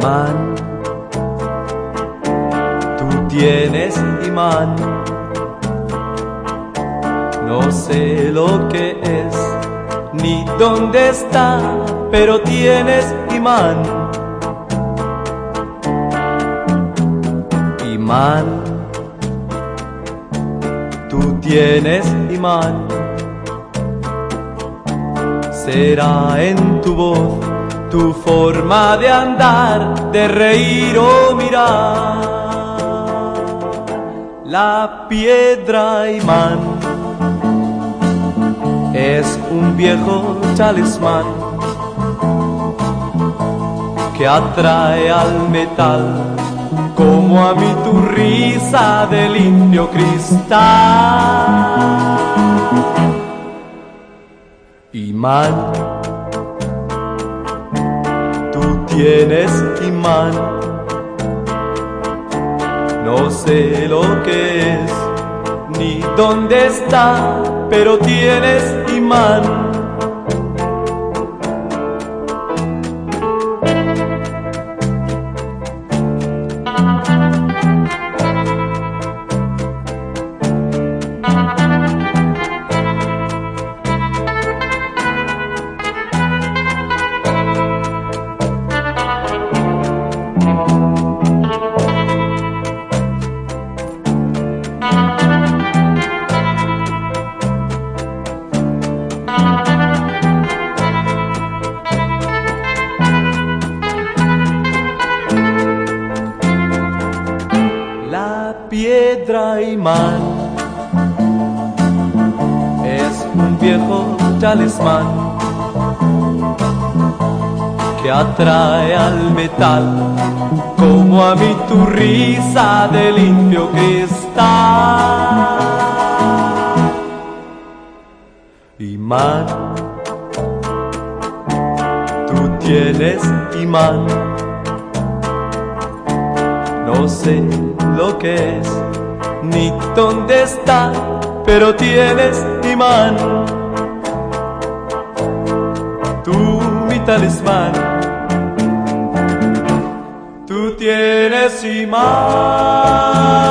imán. Tú tienes imán. No sé lo que es ni dónde está, pero tienes imán. Imán. Tú tienes imán. Será en tu voz tu forma de andar, de reír o mirar. La piedra imán es un viejo talismán que atrae al metal como a mí tu risa del indio cristal. Imán, tienes imán, no sé lo que es ni dónde está, pero tienes imán. Piedra imán es un viejo talismán que atrae al metal como a mí tu risa de limpio cristal. Imán, tú tienes imán. No sé lo que es, ni dónde está, pero tienes imán. Tú, mi talismán, tú tienes imán.